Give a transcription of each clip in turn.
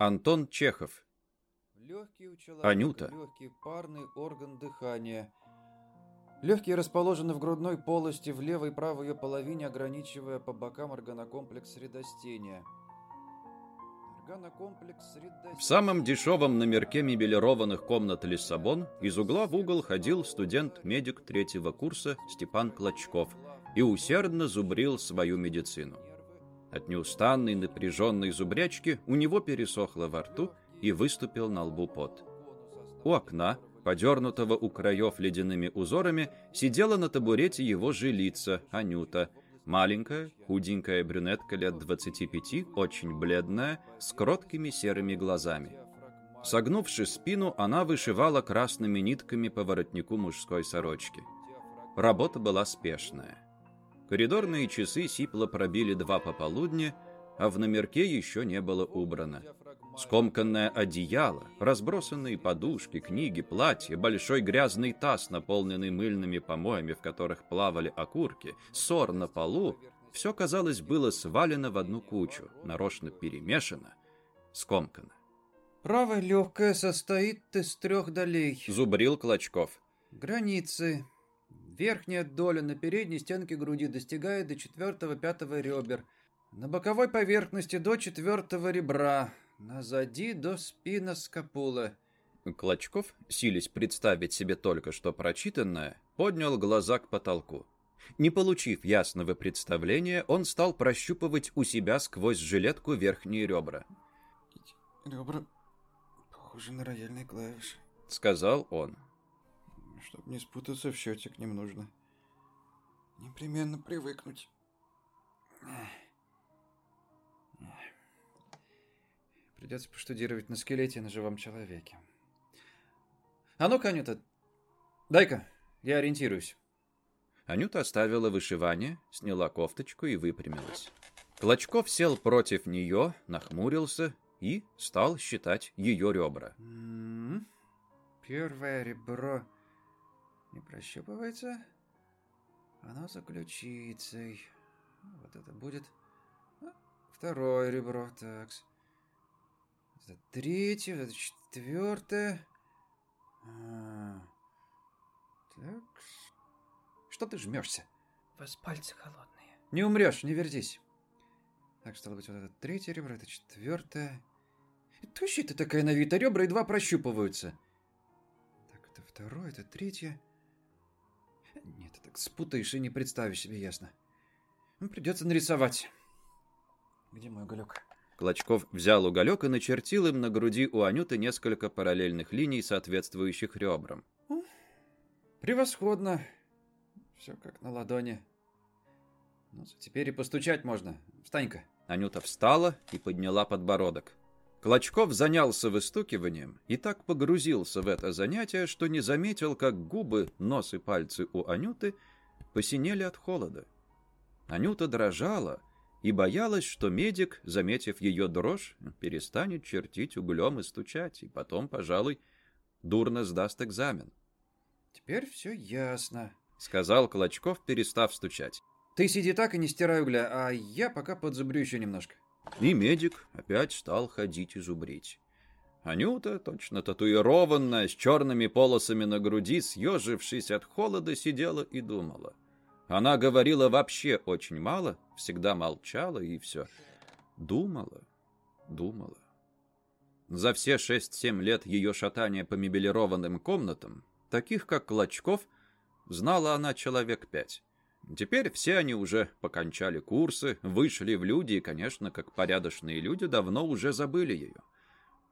Антон Чехов. Легкий у человека, Анюта. легкий парный орган дыхания. Легкие расположены в грудной полости в левой и правой ее половине, ограничивая по бокам органокомплекс средостения. Органокомплекс средостения. В самом дешевом номерке мебелированных комнат Лиссабон из угла в угол ходил студент-медик третьего курса Степан Клочков и усердно зубрил свою медицину. От неустанной напряженной зубрячки у него пересохло во рту и выступил на лбу пот. У окна, подернутого у краев ледяными узорами, сидела на табурете его жилица, Анюта, маленькая, худенькая брюнетка лет 25, очень бледная, с кроткими серыми глазами. Согнувши спину, она вышивала красными нитками по воротнику мужской сорочки. Работа была спешная. Коридорные часы сипло пробили два пополудни, а в номерке еще не было убрано. Скомканное одеяло, разбросанные подушки, книги, платья, большой грязный таз, наполненный мыльными помоями, в которых плавали окурки, ссор на полу — все, казалось, было свалено в одну кучу, нарочно перемешано, скомкано. Правая легкая состоит из трех долей. Зубрил Клочков. Границы. Верхняя доля на передней стенке груди достигает до четвертого-пятого ребер. На боковой поверхности до четвертого ребра. Назади до спина скапула. Клочков, силясь представить себе только что прочитанное, поднял глаза к потолку. Не получив ясного представления, он стал прощупывать у себя сквозь жилетку верхние ребра. Ребра похожи на рояльные клавиши. Сказал он. Чтобы не спутаться в счете, к ним нужно непременно привыкнуть. Придется поштудировать на скелете на живом человеке. А ну-ка, Анюта, дай-ка, я ориентируюсь. Анюта оставила вышивание, сняла кофточку и выпрямилась. Клочков сел против нее, нахмурился и стал считать ее ребра. М, Первое ребро не прощупывается. Оно за ключицей. Вот это будет а, второе ребро. Так. Это третье, это четвертое. А, Так. Что ты жмешься? У вас пальцы холодные. Не умрешь, не вертись. Так, стало быть, вот это третье ребро, это четвертое. Тощая ты такая на вид, а ребра едва прощупываются. Так, это второе, это третье. Ты так спутаешь и не представишь себе ясно. Ну, придется нарисовать. Где мой уголек? Клочков взял уголек и начертил им на груди у Анюты несколько параллельных линий, соответствующих ребрам. Превосходно. Все как на ладони. Ну, теперь и постучать можно. Встань-ка. Анюта встала и подняла подбородок. Клочков занялся выстукиванием и так погрузился в это занятие, что не заметил, как губы, нос и пальцы у Анюты посинели от холода. Анюта дрожала и боялась, что медик, заметив ее дрожь, перестанет чертить углем и стучать, и потом, пожалуй, дурно сдаст экзамен. Теперь все ясно. — сказал Клочков, перестав стучать. Ты сиди так и не стирай угля, а я пока подзубрю еще немножко. И медик опять стал ходить и зубрить. Анюта, точно татуированная, с черными полосами на груди, съежившись от холода, сидела и думала. Она говорила вообще очень мало, всегда молчала и все. Думала, думала. За все шесть-семь лет ее шатания по мебелированным комнатам, таких как Клочков, знала она человек пять. Теперь все они уже покончали курсы, вышли в люди и, конечно, как порядочные люди, давно уже забыли ее.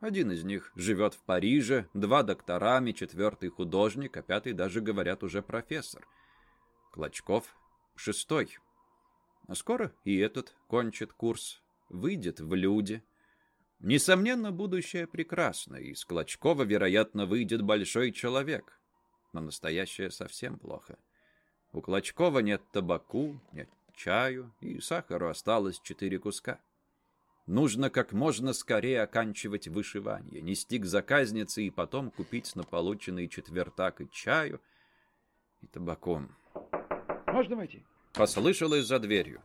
Один из них живет в Париже, два докторами, четвертый художник, а пятый даже, говорят, уже профессор. Клочков шестой. А скоро и этот кончит курс, выйдет в люди. Несомненно, будущее прекрасно, и из Клочкова, вероятно, выйдет большой человек. Но настоящее совсем плохо. У Клочкова нет табаку, нет чаю, и сахару осталось четыре куска. Нужно как можно скорее оканчивать вышивание, нести к заказнице и потом купить на полученный четвертак и чаю, и табаком. Можно войти? Послышалось за дверью.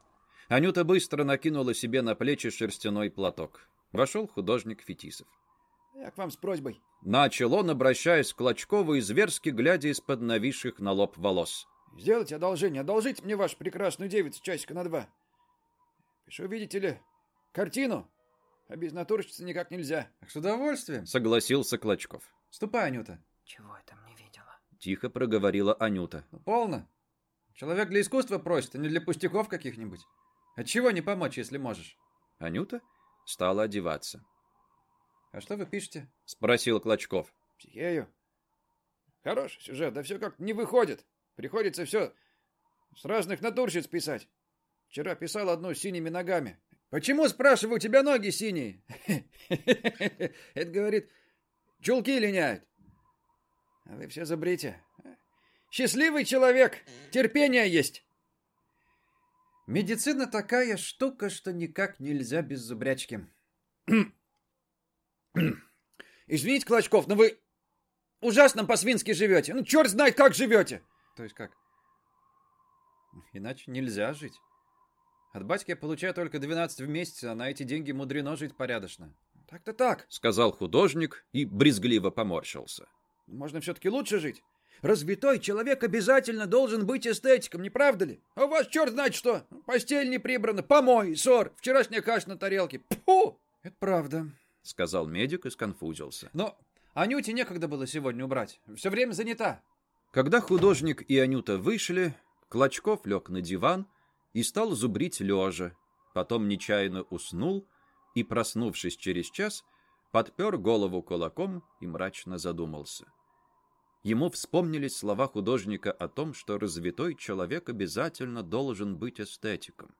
Анюта быстро накинула себе на плечи шерстяной платок. Вошел художник Фетисов. Я к вам с просьбой. Начал он, обращаясь к Клочкову и зверски глядя из-под нависших на лоб волос. Сделайте одолжение, одолжите мне вашу прекрасную девицу часика на два. Пишу, видите ли, картину, а без натурщицы никак нельзя. С удовольствием. Согласился Клочков. Ступай, Анюта. Чего я там не видела? Тихо проговорила Анюта. Ну, полно. Человек для искусства просит, а не для пустяков каких-нибудь. Отчего не помочь, если можешь? Анюта стала одеваться. А что вы пишете? Спросил Клочков. Психею. Хороший сюжет, да все как не выходит. Приходится все с разных натурщиц писать. Вчера писал одну с синими ногами. Почему, спрашиваю, у тебя ноги синие? Это, говорит, чулки линяют. А вы все забрите. Счастливый человек, терпение есть. Медицина такая штука, что никак нельзя без зубрячки. Извините, Клочков, но вы ужасно по-свински живете. Ну, черт знает, как живете. То есть как? Иначе нельзя жить. От батьки я получаю только 12 в месяц, а на эти деньги мудрено жить порядочно. Так-то так, сказал художник и брезгливо поморщился. Можно все-таки лучше жить. Развитой человек обязательно должен быть эстетиком, не правда ли? А у вас черт знает что. Постель не прибрана, помой, ссор, вчерашняя каша на тарелке. Фу! Это правда, сказал медик и сконфузился. Но Анюте некогда было сегодня убрать. Все время занята. Когда художник и Анюта вышли, Клочков лег на диван и стал зубрить лежа, потом нечаянно уснул и, проснувшись через час, подпер голову кулаком и мрачно задумался. Ему вспомнились слова художника о том, что развитой человек обязательно должен быть эстетиком,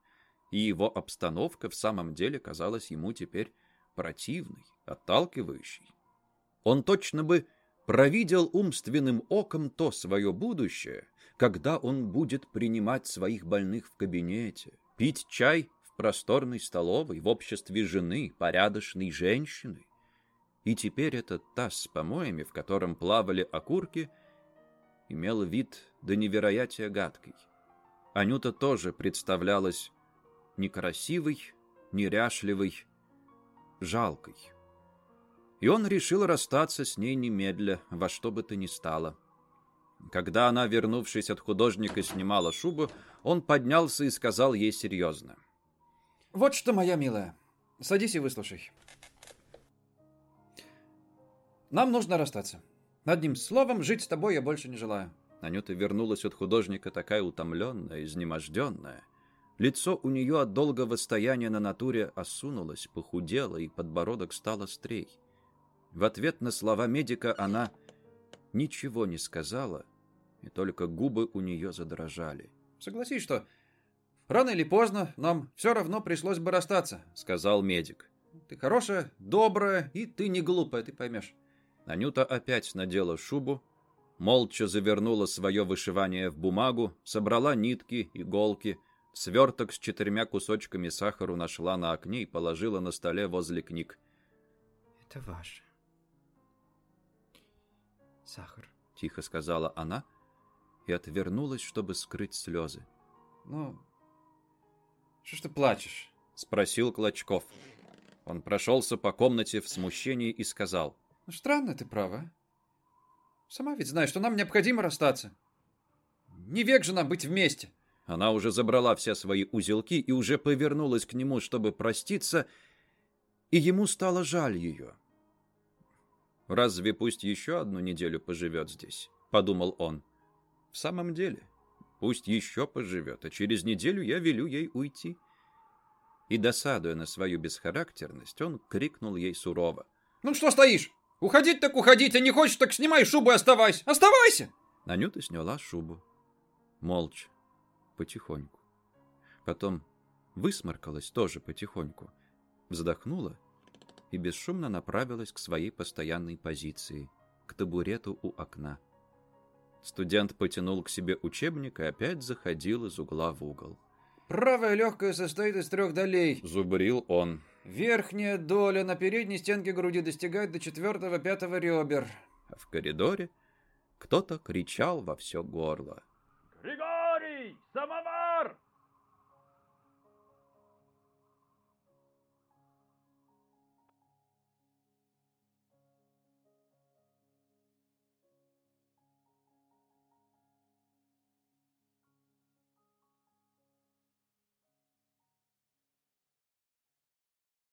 и его обстановка в самом деле казалась ему теперь противной, отталкивающей. Он точно бы провидел умственным оком то свое будущее, когда он будет принимать своих больных в кабинете, пить чай в просторной столовой в обществе жены, порядочной женщины. И теперь этот таз с помоями, в котором плавали окурки, имел вид до невероятия гадкий. Анюта тоже представлялась некрасивой, неряшливой, жалкой. И он решил расстаться с ней немедля, во что бы то ни стало. Когда она, вернувшись от художника, снимала шубу, он поднялся и сказал ей серьезно. «Вот что, моя милая, садись и выслушай. Нам нужно расстаться. Одним словом, жить с тобой я больше не желаю». Анюта вернулась от художника такая утомленная, изнеможденная. Лицо у нее от долгого стояния на натуре осунулось, похудело, и подбородок стал острей. В ответ на слова медика она ничего не сказала, и только губы у нее задрожали. «Согласись, что рано или поздно нам все равно пришлось бы расстаться», — сказал медик. «Ты хорошая, добрая, и ты не глупая, ты поймешь». Анюта опять надела шубу, молча завернула свое вышивание в бумагу, собрала нитки, иголки, сверток с четырьмя кусочками сахару нашла на окне и положила на столе возле книг. «Это ваше. Сахар», — тихо сказала она и отвернулась, чтобы скрыть слезы. «Ну, что ж ты плачешь?» — спросил Клочков. Он прошелся по комнате в смущении и сказал. Ну, странно ты права. Сама ведь знаешь, что нам необходимо расстаться. Не век же нам быть вместе. Она уже забрала все свои узелки и уже повернулась к нему, чтобы проститься, и ему стало жаль ее. «Разве пусть еще одну неделю поживет здесь?» — подумал он. «В самом деле, пусть еще поживет, а через неделю я велю ей уйти». И, досадуя на свою бесхарактерность, он крикнул ей сурово. «Ну что стоишь? Уходить так уходить, а не хочешь, так снимай шубу и оставайся. Оставайся!» Анюта сняла шубу. Молча, потихоньку. Потом высморкалась тоже потихоньку, вздохнула и бесшумно направилась к своей постоянной позиции, к табурету у окна. Студент потянул к себе учебник и опять заходил из угла в угол. «Правая легкая состоит из трех долей», — зубрил он. Верхняя доля на передней стенке груди достигает до четвертого-пятого ребер. А в коридоре кто-то кричал во все горло. Григорий!